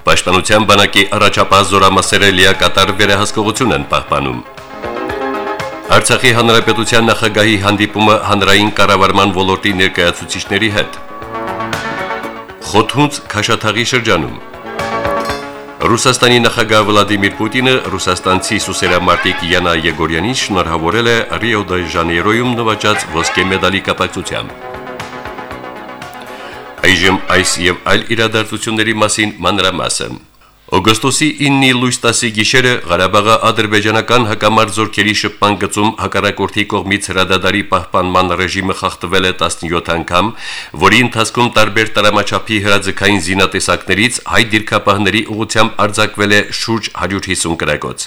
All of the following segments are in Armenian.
Պաշտպանության բանակի առաջապահ զորամասերը լիակատար վերահսկողություն են պահպանում։ Արցախի հանրապետության նախագահի հանդիպումը հանրային կառավարման ոլորտի ներկայացուցիչների հետ։ Խոթունց Քաշաթաղի շրջանում Ռուսաստանի նախագահ Վլադիմիր Պուտինը ռուսաստանցի սուսերամարտիկ Յանա Եգորյանին շնորհավորել է Ռիո դե Ժանեյրոյում նվաճած ոսկե մեդալի կապակցությամբ։ Այժմ այս եւ այլ իրադարձությունների մասին մանրամասը։ Օգոստոսի 9-ի լույս 10-ի գիշերը Ղարաբաղի ադրբեջանական հակամարտ զորքերի շփման գծում հակառակորդի կողմից հրադադարի պահպանման ռեժիմը խախտվել է 17 անգամ, որի ընթացքում տարբեր տարամաչափի հրաձգային զինատեսակներից հայ դիրքապահների ուղությամբ արձակվել է շուրջ 150 կրակոց։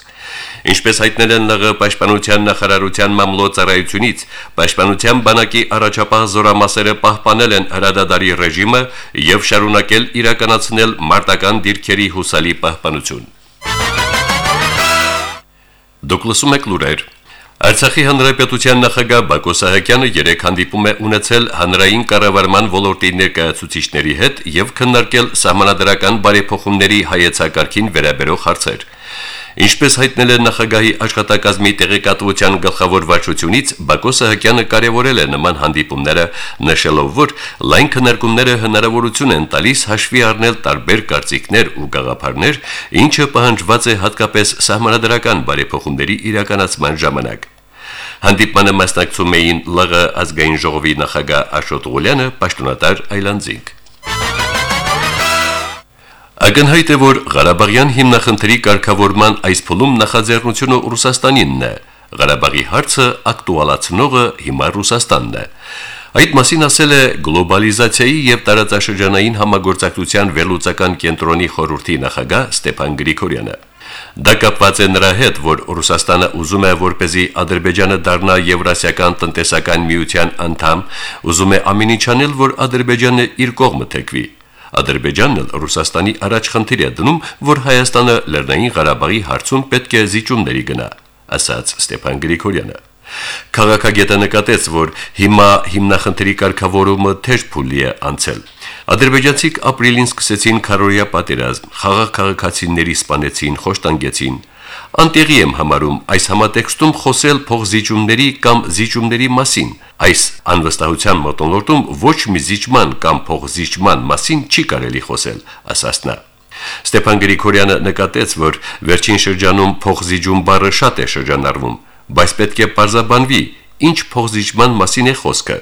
Ինչպես հայտնել են ԼՂ պաշտպանության նախարարության մամլոյցարայությունից, պաշտպանության բանակի առաջապահ զորամասերը պահպանել են հրադադարի ռեժիմը եւ շարունակել իրականացնել մարտական դիրքերի հուսալի Գյուղի պահպանություն։ Դուք լսում եք լուրեր։ Արցախի հանրապետության նախագահ Բակո Սահակյանը երեք հանդիպում է ունեցել հանրային կառավարման ոլորտի ներկայացուցիչների հետ եւ քննարկել սահմանադրական բարեփոխումների հայեցակարգին վերաբերող հարցեր։ Ինչպես հայտնել է նախագահի աշխատակազմի տեղեկատվության գլխավոր վարչությունից, Բակո Սահակյանը կարևորել է նման հանդիպումները, նշելով, որ լայն քննարկումները հնարավորություն են տալիս հաշվի առնել տարբեր կարծիքներ ու գաղափարներ, ինչը պահանջված է հատկապես սահմանադրական բարեփոխումների իրականացման ժամանակ։ Հանդիպմանը մասնակցում էին ԼՂ ազգային ժողովի նախագահ Աշոտ Ղուլյանը, պաշտոնատար Այլանդզինգ։ Ակնհայտ է, որ Ղարաբաղյան հիմնախնդրի կարգավորման այս փուլում նախաձեռնությունը Ռուսաստանինն է։ Ղարաբաղի հարցը ակտուալացնողը հիմա Ռուսաստանն է։ Այդ մասին ասել է գլոբալիզացիայի եւ տարածաշրջանային համագործակցության վերլուծական կենտրոնի խորհրդի նախագահ Ստեփան Գրիգորյանը։ Դա կապված է նրա հետ, որ Ռուսաստանը ուզում է, որպեսզի Ադրբեջանը դառնա Եվրասիական տնտեսական միության անդամ, ուզում է ամեն ինչ անել, որ Ադրբեջանը իր կողմը թեքվի։ Ադրբեջանն էլ Ռուսաստանի առաջ խնդիր է դնում, որ Հայաստանը Լեռնային Ղարաբաղի հարցում պետք է զիջումների գնա, ասաց Ստեփան Գրիգորյանը։ Քաղաքագետը նկատեց, որ հիմա հիմնախնդրի կարգավորումը թեժ փուլի է անցել։ Ադրբեջանցիք ապրիլին սկսեցին քարորիա պատերազմ, խաղաղ քաղաքացիների սպանեցին, խոշտանգեցին, Անտեղի եմ համարում այս համատեքստում խոսել փողզիջումների կամ զիջումների մասին։ Այս անվստահության մոտոնորտում ոչ մի զիջման կամ փողզիջման մասին չի կարելի խոսել, ասաց նա։ Ստեփան Գրիգորյանը նկատեց, որ վերջին շրջանում փողզիջում բառը շատ է շրջանառվում, բայց պետք է parzabanvi, ինչ փողզիջման մասին է խոսքը։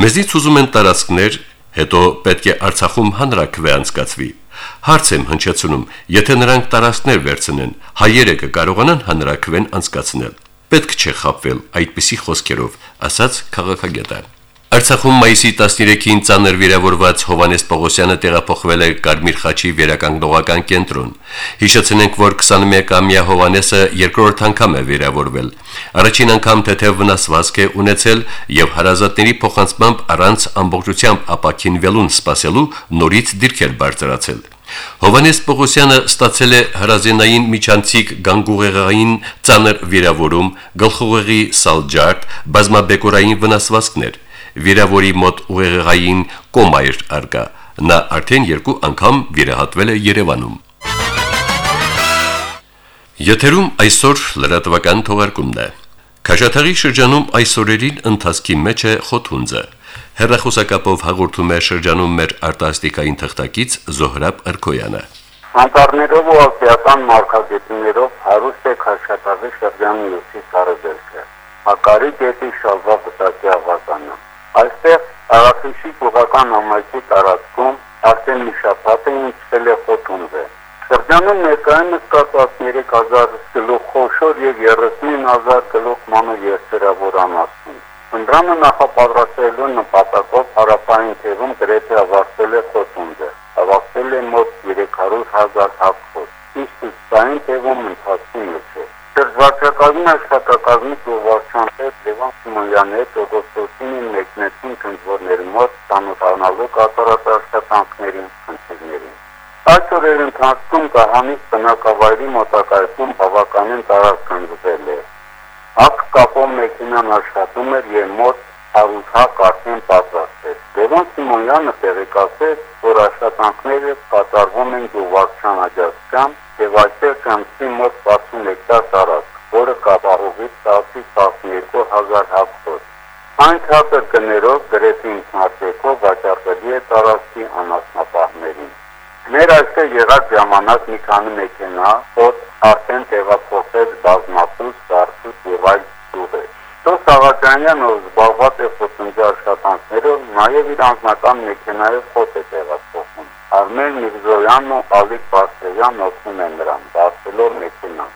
Մեզից ուզում են տարածքներ, հետո պետք է Արցախում հանրակրվե անցկացվի։ Հարց եմ հնչեցնում, եթե նրանք տարածքներ վերցնեն, հայերը կկարողանան հանրակրվեն անցկացնել։ Պետք չէ խապվել այդպիսի խոսքերով, ասաց քաղաքագետը։ Արցախում մայիսի 13-ին ցաներ վիրավորված Հովանես Պողոսյանը տեղափոխվել է Կարմիր խաչի վերականգնողական կենտրոն։ Հիշեցնենք, որ 21-ամյա Հովանեսը երկրորդ անգամ է վիրավորվել։ Առաջին անգամ թեթև վնասվածք է ունեցել եւ հարազատների փոխանցմամբ առանց ամբողջությամբ ապակինվելուն սпасելու նորից դիրքեր բարձրացել։ Հովանես Պողոսյանը ստացել է հրազենային միջանցիկ գանգուղեղային ծանր վիրավորում, գլխուղեղի սալջարդ, բազմաբեկորային վնասվածքներ վիրավորի մոտ ուղեղային կոմա էր արկա։ Նա արդեն երկու անգամ վիրահատվել է Երևանում։ Եթերում այսօր լրատվական թողարկումն է։ Քաշաթաղի շրջանում այսօրերին ընթացքի մեջ է խոթունձը։ Հերրախոսակապով հաղորդում է շրջանում մեր արտասթիկային թղթակից Զոհրաբ Արքոյանը։ Անտառներով ու ասիական մարգագետներով հարուստ է Քաշաթաղի շրջանի ուսի սարդելքը։ Հակարի գետի շալվա համայնքի տարածքում արդեն մի շաբաթ է ինցել է խոթունձը։ Շրջանում ներկայումս կա 13000 գլուխ խոշոր եւ 39000 գլուխ մանր երսերավոր անասուն։ Ընդրանը նախապատրաստելու նպատակով հարավային թևում գրեթե ավարտվել է խոթունձը։ Ավարտվել է մոտ 300000 հակխոտ։ Իսկ ցային թևում ընթացքում է Վարչակազմի աշխատակազմի գովարչան հետ Լևոն Սիմոնյանի հետ օգոստոսին մեկնեցին քննորների մոտ ցանոթանալու կատարած աշխատանքներին, խնդիրներին։ Այս օրերի ընթացքում Կահանից բնակավայրի մոտակայքում բավականին տարածք ընդգրկել է։ Հակ կապոն մեքենան աշխատում էր եւ մոտ հարուսակ արդեն պատրաստ էր։ Լևոն Սիմոնյանը տեղեկացրեց, որ աշխատանքները կատարվում են Գյուղվարչյան աջակցությամբ եւ այստեղ կամսի մոտ 60 հեկտար տարածք, որը կապահովից 10-12000 հեկտար։ Այն ցածր գներով գրեթե ինքնատեկով վաճառելի է տարածքի անասնապահներին։ Մեր այստեղ եղած ժամանակ մի քանի մեքենա, որ արդեն տեղափոխեց բազմապուս, դարձուս եւ այլ ճյուղեր։ Տոս Սաղաջանյանը զբաղված է խոտնջի աշխատանքներով, նաև իր անձնական մեքենայով խոտ է տեղափոխում։ Արմեն Միրզոյանն ու Ալիկ Բասրեյանն օգնում են նրան, դարձելով մեքենան։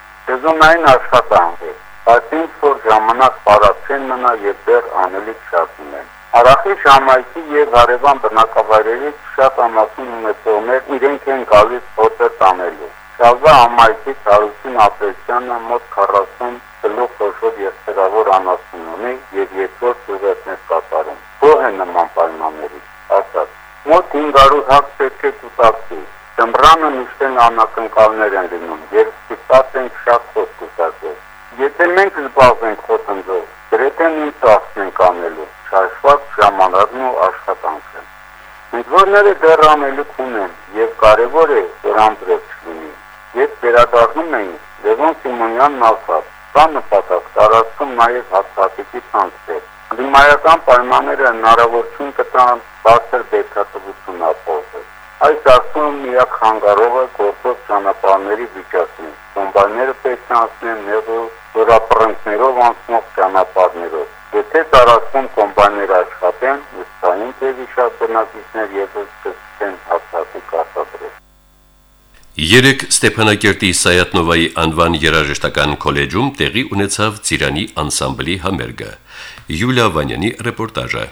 Սեզոնային աշխատանք է, բայց ինչ որ ժամանակ պարապ չեն մնա եւ դեռ անելիք շատ ունեն։ Արախի շամայքի եւ հարևան բնակավայրերից շատ ամասուն ունեցողներ իրենք են գալիս հոտը տանելու։ Շալվա ամայքի Սարուսին Ապրեսյանը մոտ 40 գլուխ խոշոր եղբայրավոր անասուն ունի եւ երկրորդ ուղերձներ կատարում։ Ո՞ր է նման պայմանների։ Ասած, մոտ 500 հատ պետք է կուտակվի։ Դմրանը միշտ անակնկալներ են լինում, երբ ստիպված ենք շատ խոսք կուտակել։ Եթե մենք զբաղվենք խոտնձով, գրեթե նույն ծախսն ենք անելու, շարժված ժամանակն ու աշխատանքը։ Ընկերները դեռ ամելուք ունեն եւ կարեւոր է որ ամբրոց լինի։ Երբ վերադառնում էին, Լևոն Սիմոնյանն ասաց. «Կա նպատակ տարածքում նաև հաստատիկի ցանցեր։ Կլիմայական պայմանները հնարավորություն կտան բարձր բերքատվություն ապահովել։ Այս դարձում միակ խանգարողը գործող ճանապարհների վիճակն է։ Կոմբայները պետք է անցնեն նեղու զորապրանքներով անցնող ճանապարհներով։ Եթե տարածքում կոմբայները աշխատեն, վստահին թե վիշապ բնակիչներ եւս կսկսեն հաստատիկ արտադրել։ Երեք Ստեփանակերտի Սայատնովայի անվան երաժշտական քոլեջում տեղի ունեցավ Ծիրանի անսամբլի համերգը։ Յուլիա Վանյանի ռեպորտաժը։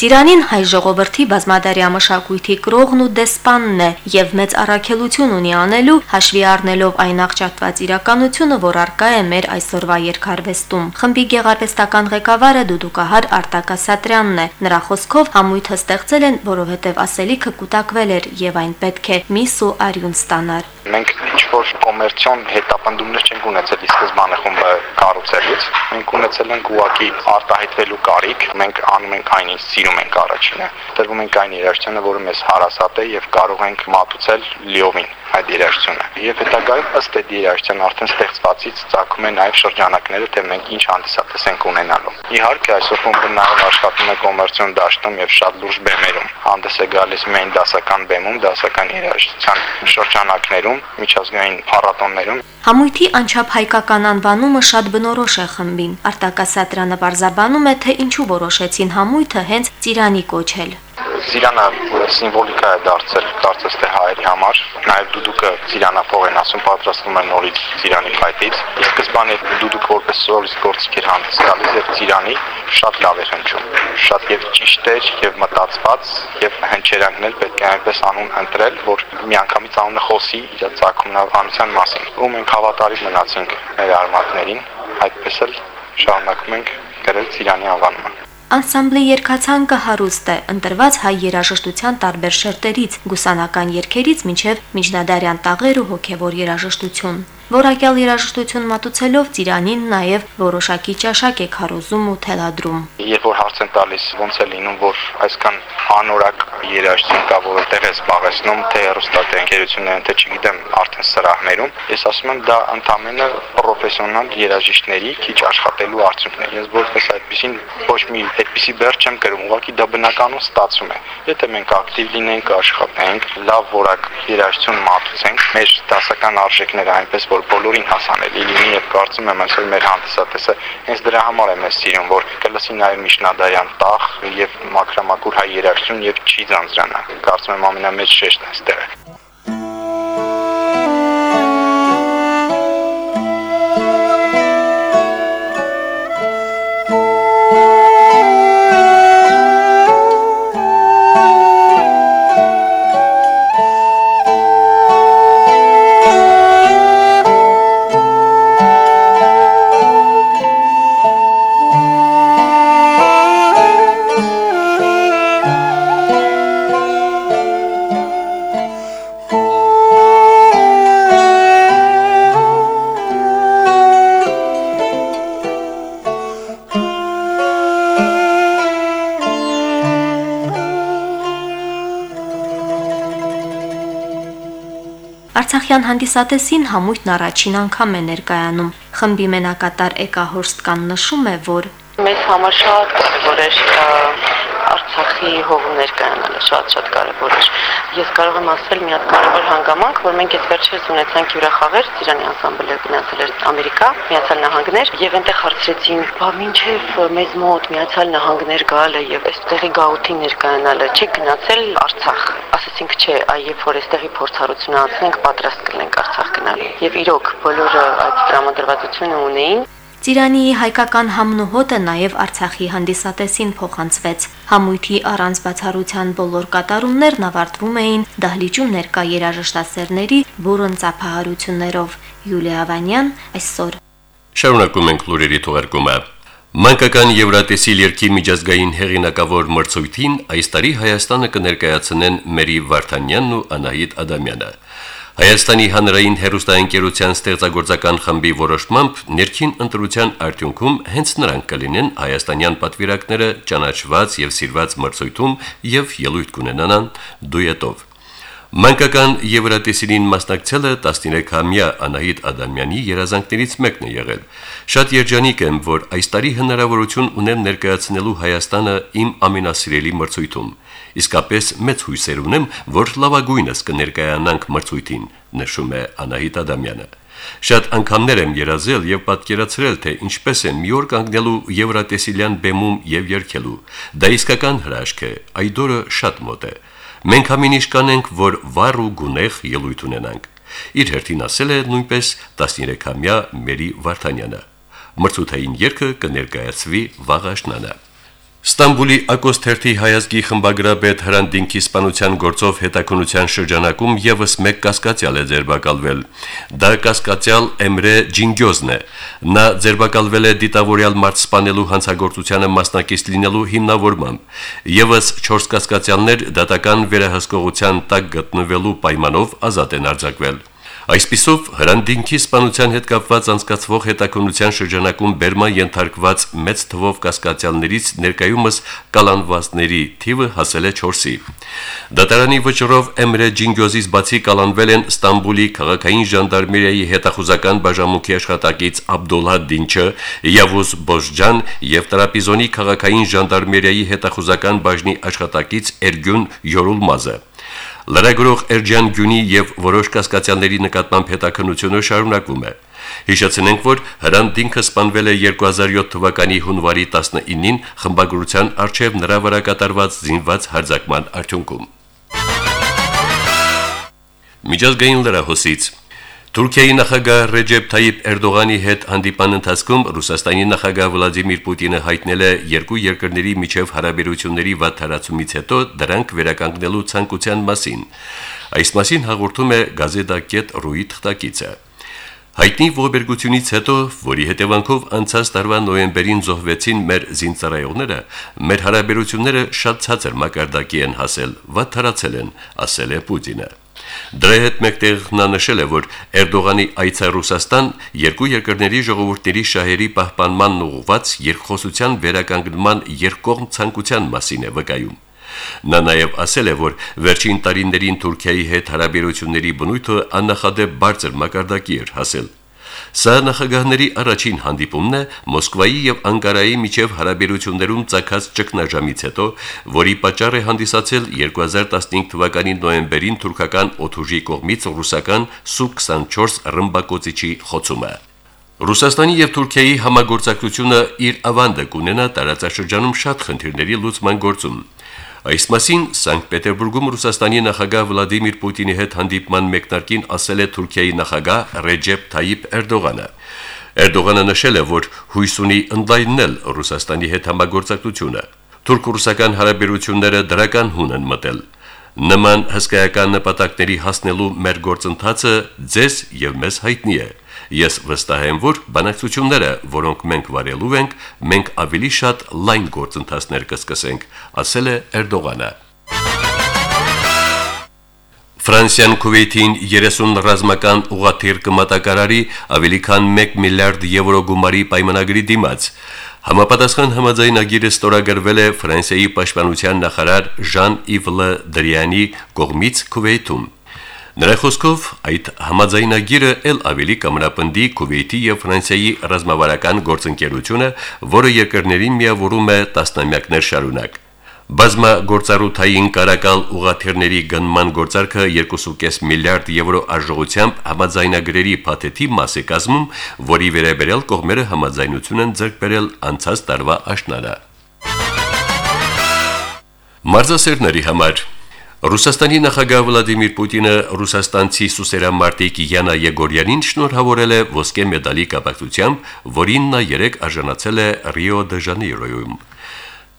Ծիրանին հայ ժողովրդի բազմադարյա մշակույթի կրողն ու դեսպանն է եւ մեծ առաքելություն ունի անելու հաշվի առնելով այն աղճատված իրականությունը, որ արկա է մեր այսօրվա երկարվեստում։ Խմբի գեղարվեստական ղեկավարը Դուդուկահար Արտակ Ասատրյանն է։ Նրա խոսքով համույթը ստեղծել են, որովհետեւ ասելիքը կուտակվել էր եւ այն պետք է միս ու արյուն ստանար։ Մենք ինչ-որ կոմերցիոն հետապնդումներ չենք ունեցել ի սկզբանե խումբը կառուցելուց։ Մենք ունեցել ենք ուղակի արտահայտվելու կարիք։ Մենք անում ենք այն, ինչ սիրում ենք առաջինը։ Տրվում ենք այն երաշխիքանը, որը մեզ հարասատ է եւ կարող ենք մատուցել լիովին այդ երաշխիքությունը։ Եվ հետագայում ըստ այդ երաշխիքան արդեն ստեղծվածից ցակում է նաեւ շրջանակները, թե մենք ինչ հանդիսատես ենք ունենալու։ Իհարկե այսօր խումբը նաեւ աշխատում է կոմերցիոն դաշտում եւ շատ լուրջ բեմերում։ Հանդես է գալիս միայն դասական բեմում, դասական երաշխիքան շրջանակներում, միջազգային փառատոններում Համույթի անչափ հայկական անվանումը շատ բնորոշ է խմբին։ Արտակասատրանը բարձաբանում է, թե ինչու որոշեցին համույթը հենց Ծիրանի կոչել։ Սիրանը սիմվոլիկա է դարձել կարծես թե հայերի համար։ Նաև դուդուկը Սիրանափող են ասում, պատրաստվում է նորից Սիրանի փայտից։ Իսկ սկզբանե դուդուկը որպես սոլիստ գործիք էր հանդես գալիս եւ Սիրանի շատ լավ էր հնչում։ Շատ եւ ճիշտ էր եւ մտածված եւ հնչերանգն էլ պետք է այնպես անուն ընտրել, որ միանգամից անունը խոսի իր ցակումնավանության մասին։ Ու մենք հավատարիմ մնացինք մեր արմատներին, այդպես էլ շարունակում ենք գրել Սիրանի անվանումը։ Անսամբլի երկացանկը հարուստ է, ընտրված հայ երաժշտության տարբեր շերտերից, գուսանական երգերից մինչև միջնադարյան տաղեր ու հոգևոր երաժշտություն։ Որակյալ երաժշտություն մատուցելով Ծիրանին նաև որոշակի ճաշակ է քարոզում ու թելադրում։ Երբ որ հարց են տալիս ոնց է լինում, որ այսքան անորակ երաժշտություն կա, որը տեղ է զբաղեցնում, թե ռուստատե ընկերություններն, թե չգիտեմ, արդեն սրահներում, ես ասում եմ դա ընդամենը պրոֆեսիոնալ երաժիշտների քիչ աշխատելու արդյունքն է։ Ես որպես այդպեսին ոչ մի այդպիսի բեր չեմ կրում, ուղղակի դա բնականում ստացվում է։ Եթե մենք ակտիվ լինենք, աշխատենք, լավ որակ երաժշտություն մատուցենք, մեր դասական արժեքները այնպես որ բոլորին հասանելի լինի եւ կարծում եմ այսօր մեր հանդիսատեսը հենց դրա համար է մեզ սիրում, որ կլսի նաեւ միջնադարյան տաղ եւ մակրամակուր հայ երաժշտություն եւ չի ձանձրանա։ Կարծում եմ ամենամեծ շեշտն է այստեղ։ Արցախյան հանդիսատեսին համույթն առաջին անգամ է ներկայանում։ Խմբի մենակատար Էկա Հորստկան նշում է, որ մեզ համար շատ էր Արցախի հողում ներկայանալը շատ-շատ կարևոր էր։ Ես կարող եմ ասել մի հատ կարևոր հանգամանք, որ մենք այդ վերջերս ունեցանք հյուրախաղեր, Ծիրանի անսամբլը գնացել էր Ամերիկա, Միացյալ Նահանգներ, եւ այնտեղ հարցրեցին, բա ինչեւ մեզ մոտ Միացյալ Նահանգներ գալը եւ այստեղի գաութի ներկայանալը, չէ գնացել Արցախ։ Ասացինք, չէ, այ երբ որ այստեղի փորձառությունը անցնենք, պատրաստ կլինենք Արցախ գնալու։ Եվ իրոք բոլորը այդ տրամադրվածությունը ունեին Ծիրանիի հայկական համն ու հոտը նաև Արցախի հանդիսատեսին փոխանցվեց։ Համույթի առանց բացառության բոլոր կատարումներն ավարտվում էին դահլիճում ներկա երաժշտասերների բուրըն ծափահարություններով։ Յուլիա Վանյան այսօր։ Շարունակում ենք լուրերի թողարկումը։ Մանկական Եվրատեսիլ երկի միջազգային հեղինակավոր մրցույթին այս տարի Հայաստանը կներկայացնեն Մերի Վարդանյանն ու Անահիտ Ադամյանը։ Հայաստանի հանրային հերոստայինկերության ստեղծագործական խմբի որոշմամբ ներքին ընտրության արդյունքում հենց նրանք կլինեն հայաստանյան պատվիրակները ճանաչված եւ սիրված մրցույթում եւ ելույթ կունենան դուետով։ Մանկական Եվրատեսիլին մասնակցելը 13-ամյա Անահիտ Ադամյանի երազանքներից մեկն է եղել։ Շատ երջանիկ եմ, որ այս տարի հնարավորություն ունեմ ներկայացնելու Հայաստանը իմ ամենասիրելի մրցույթում իսկապես մեծ հույսեր ունեմ, որ լավագույնս կներկայանանք մրցույթին, նշում է Անահիտ Ադամյանը։ Շատ անգամներ եմ երազել եւ պատկերացրել, թե ինչպես եմ մի օր կանգնելու Եվրատեսիլյան բեմում եւ երգելու։ Դա իսկական հրաշք է, այդ օրը շատ մոտ է։ Մենք ամենիշ կանենք, որ վառ ու գունեղ ելույթ ունենանք։ Իր հերթին ասել է նույնպես 13-ամյա Մերի Վարդանյանը։ Մրցութային երգը կներկայացվի վաղ աշնանը։ Ստամբուլի Ակոստերթի հայազգի խմբագրաբեդ Հրանտինքի սպանության գործով հետաքնության շրջանակում եւս մեկ կասկածյալ է ձերբակալվել։ Դա կասկածյալ Էմրե Ջինգյոզն է։ Նա ձերբակալվել է դիտավորյալ մարդ սպանելու հանցագործությանը մասնակից լինելու հիմնավորմամբ։ Եվս 4 կասկածյալներ դատական վերահսկողության տակ գտնվելու պայմանով ազատ են արձակվել։ Այսպիսով հրանդինքի սպանության հետ կապված անցկացվող հետաքննության շրջանակում Բերման ենթարկված մեծ թվով կասկածյալներից ներկայումս կալանվածների թիվը հասել է 4-ի։ Դատարանի վճռով Էմրե Ջինգյոզից բացի կալանվել են Ստամբուլի քաղաքային ժանդարմերիայի հետախուզական բաժանմունքի աշխատակից Աբդոլլա Դինչը, Yavuz Բոժջան եւ Տրապիզոնի քաղաքային ժանդարմերիայի հետախուզական բաժնի աշխատակից Էրգյուն Յորուլմազը։ Լրագրող Էրջան Գյունի եւ որոշ կասկածյալների նկատմամբ հետաքննությունը շարունակվում է։ Հիշեցնենք, որ Հրանտ Դինքը սպանվել է 2007 թվականի հունվարի 19-ին խմբագրության արչև նրա վրա կատարված զինված հարձակման արդյունքում։ Միջազգային լրահոսից Թուրքիայի նախագահ Ռեջեփ Թայիփ Էրդողանի հետ հանդիպան ընթացքում Ռուսաստանի նախագահ Վլադիմիր Պուտինը հայտնել է երկու երկրների միջև հարաբերությունների վատթարացումից հետո դրանք վերականգնելու ցանկության մասին։ Այս մասին հաղորդում է Գազետա.ru-ի թղթակիցը։ Հայտնի ողբերգությունից հետո, որի հետևանքով անցած տարվա նոյեմբերին զոհվեցին մեր զինծառայողները, մեր հարաբերությունները շատ ցածր մակարդակի են հասել, վատթարացել են, ասել է Պուտինը։ Դրա հետ մեկտեղ նա նշել է, որ Էրդողանի այցը Ռուսաստան երկու երկրների ժողովուրդների շահերի պահպանման ուղղված երկխոսության վերականգնման երկկողմ ցանկության մասին է վկայում։ Նա նաև ասել է, որ վերջին տարիներին Թուրքիայի հետ հարաբերությունների բնույթը աննախադեպ բարձր մակարդակի էր հասել։ Սա նախագահների առաջին հանդիպումն է Մոսկվայի եւ Անկարայի միջև հարաբերություններում ցակած ճգնաժամից հետո, որի պատճառ է հանդիսացել 2015 թվականի նոեմբերին թուրքական օթուժի կողմից ռուսական Սու-24 ռմբակոծիչի խոցումը։ Ռուսաստանի եւ Թուրքիայի համագործակցությունը իր ավանդը կունենա տարածաշրջանում շատ խնդիրների լուծման գործում։ Այս մասին Սանկտ Պետերբուրգում Ռուսաստանի նախագահ Վլադիմիր Պուտինի հետ հանդիպման մեկնարկին ասել է Թուրքիայի նախագահ Ռեջեփ Թայիփ Էրդողանը։ Էրդողանը նշել է, որ հույս ունի ընդլայնել Ռուսաստանի հետ համագործակցությունը։ Թուրք-ռուսական հարաբերությունները դրական հուն են մտել։ Նման հսկայական նպատակների հասնելու մեր գործընթացը ձեզ եւ մեզ հայտնի է։ Ես վստահ եմ, որ բանակցությունները, որոնք մենք վարելու ենք, մենք ավելի շատ լայն գործընթացներ կսկսենք, ասել է Էրդողանը։ Ֆրանսիան Քուվեյթին 30 ռազմական ուղաթիռ կմատակարարի ավելի քան 1 միլիարդ եվրո գումարի պայմանագրի դիմաց։ Համապատասխան համաձայնագիրը ստորագրվել է Ֆրանսիայի պաշտպանության նախարար Ժան-Իվ Լը Դրյանի կողմից Քուվեյթում։ Նրա խոսքով այդ համաձայնագիրը ել ավելի կամրապնդի Քուվեյթի եւ Ֆրանսիայի ռազմավարական գործընկերությունը, որը երկրներին միավորում է տասնամյակներ շարունակ։ Բազմագործառութային կարակալ ուղաթիռների գնման գործարքը 2.5 միլիարդ եվրո արժողությամբ համաձայնագրերի փաթեթի մաս է կազմում, որի վերաբերյալ կողմերը համաձայնություն են ձեռք բերել անցած տարվա աշնանը։ Մարզասերների համար Ռուսաստանի նախագահ Վլադիմիր Պուտինը ռուսաստանցի սուսերամարտիկ Յանա Եգորյանին շնորհավորել է ոսկե մեդալի կապակցությամբ, որին նա երեք արժանացել է Ռիո դե Ժանեյրոյում։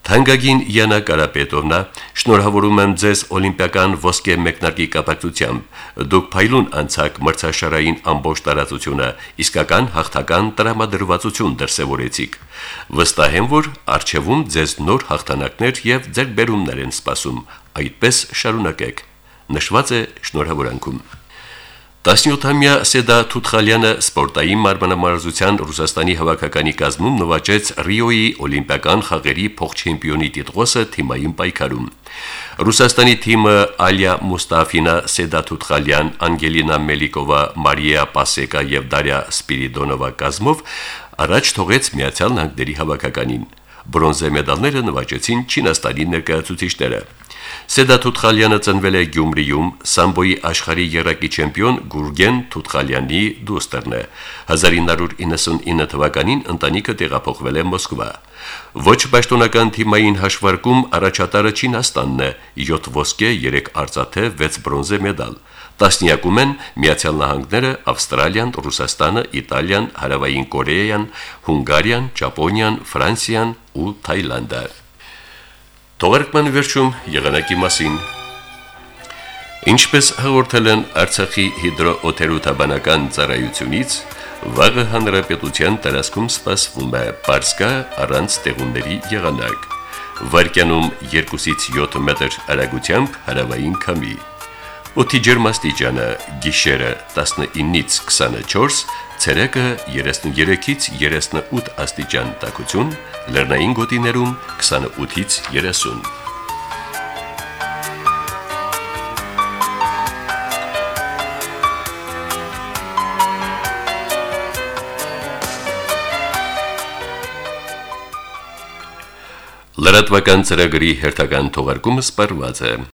Թանկագին Յանա Կարապետովնա, շնորհավորում եմ ձեզ օլիմպիական ոսկե մեկնարկի կապակցությամբ։ Դուք փայլուն անցակ մրցաշարային ամբողջ տարածությունը, իսկական հաղթական տրամադրվածություն դրսևորեցիք։ Վստահ եմ, որ արժևում ձեզ նոր հաղթանակներ եւ ձեռքբերումներ են սպասում։ Այդպես շարունակեք։ Նշված է շնորհավորանքում։ 17-ամյա Սեդա Թութխալյանը սպորտային մարմնամարզության Ռուսաստանի հավաքականի կազմում նվաճեց Ռիոյի օլիմպիական խաղերի փոխ-չեմպիոնի տիտղոսը թիմային պայքարում։ Ռուսաստանի թիմը Ալիա Մուստաֆինա, Սեդա Թութխալյան, Անգելինա Մելիկովա, Մարիա Պասեկա եւ Դարիա Սպիրիդոնովա կազմով առաջ թողեց Միացյալ Նահանգների հավաքականին։ Բրոնզե մեդալները նվաճեցին Չինաստանի ներկայացուցիչները։ Սեդա Թութխալյանը ծնվել է Գյումրիում, սամբոյի աշխարհի երակի չեմպիոն Գուրգեն Թութխալյանի դուստերն է։ 1999 թվականին ընտանիքը տեղափոխվել է Մոսկվա։ Ոչ պաշտոնական թիմային հաշվարկում առաջատարը Չինաստանն է՝ 7 ոսկե, 3 արծաթե, 6 բրոնզե մեդալ։ Տասնյակում են Միացյալ Նահանգները, Ավստրալիան, Ռուսաստանը, Իտալիան, Հարավային Կորեան, Հունգարիան, Ճապոնիան, Ֆրանսիան ու Թայլանդը։ Թողարկման վերջում եղանակի մասին Ինչպես հաղորդել են Արցախի հիդրոօթերոթաբանական ծառայությունից, վաղը հանրապետության տարածքում սպասվում է պարսկա առանց տեղունների եղանակ։ Վարկյանում 2-ից 7 մետր արագությամբ հարավային քամի։ Օդի ջերմաստիճանը՝ գիշերը 19-ից 24, ցերեկը 33-ից 38 աստիճան տաքություն, լեռնային գոտիներում 28-ից 30։ Լրատվական ծրագրի հերթական թողարկումը սպառված է։